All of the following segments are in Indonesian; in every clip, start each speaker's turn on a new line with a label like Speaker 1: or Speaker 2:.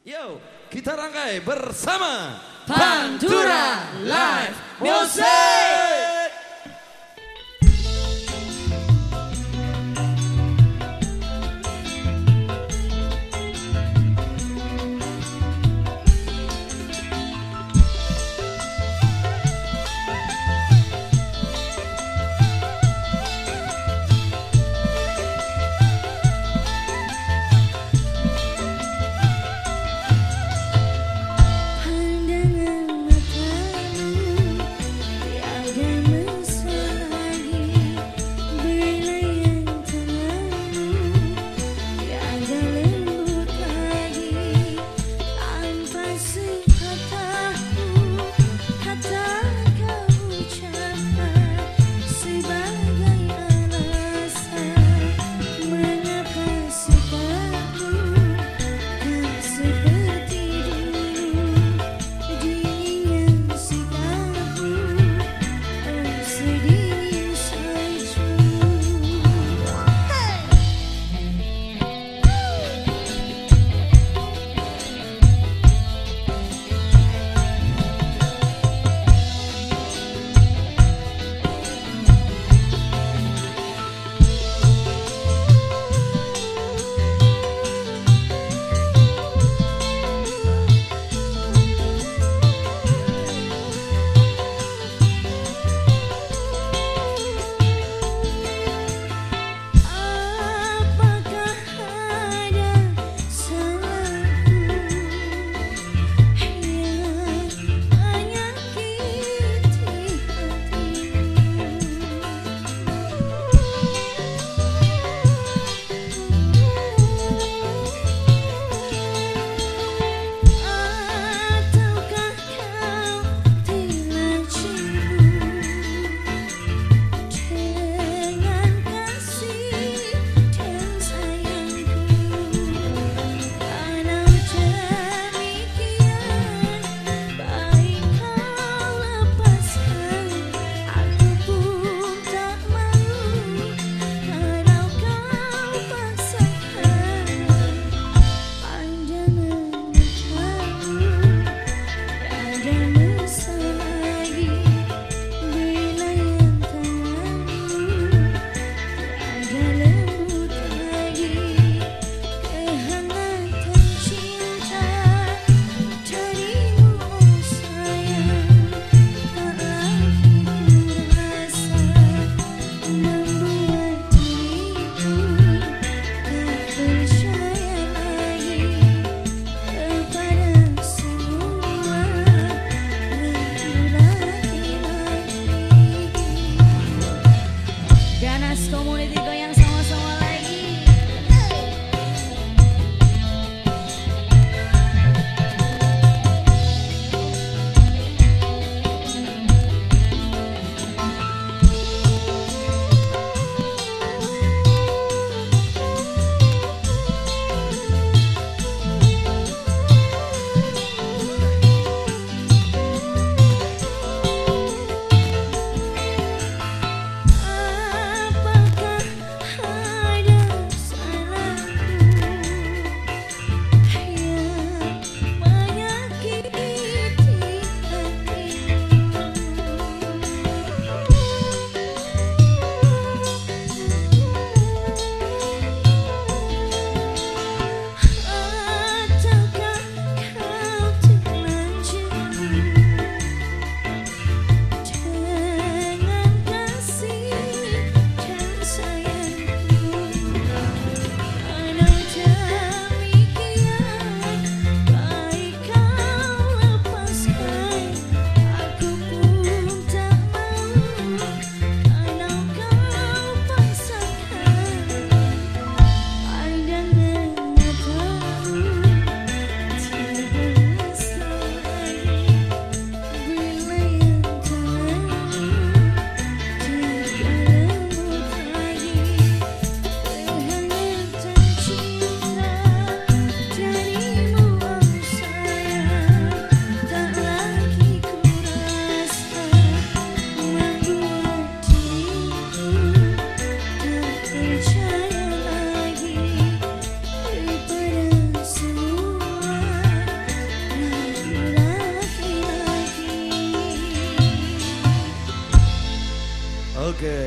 Speaker 1: Yo, kita rangkai bersama
Speaker 2: Pantura Live Music.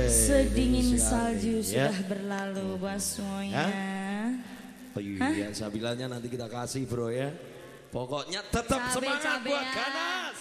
Speaker 2: Sedingin salju
Speaker 1: ya.
Speaker 2: sudah berlalu semuanya.
Speaker 1: Oh iya, sambilannya nanti kita kasih bro ya. Pokoknya tetap
Speaker 2: Cabe,
Speaker 1: semangat
Speaker 2: cabe
Speaker 1: buat
Speaker 2: ya.
Speaker 1: kanan.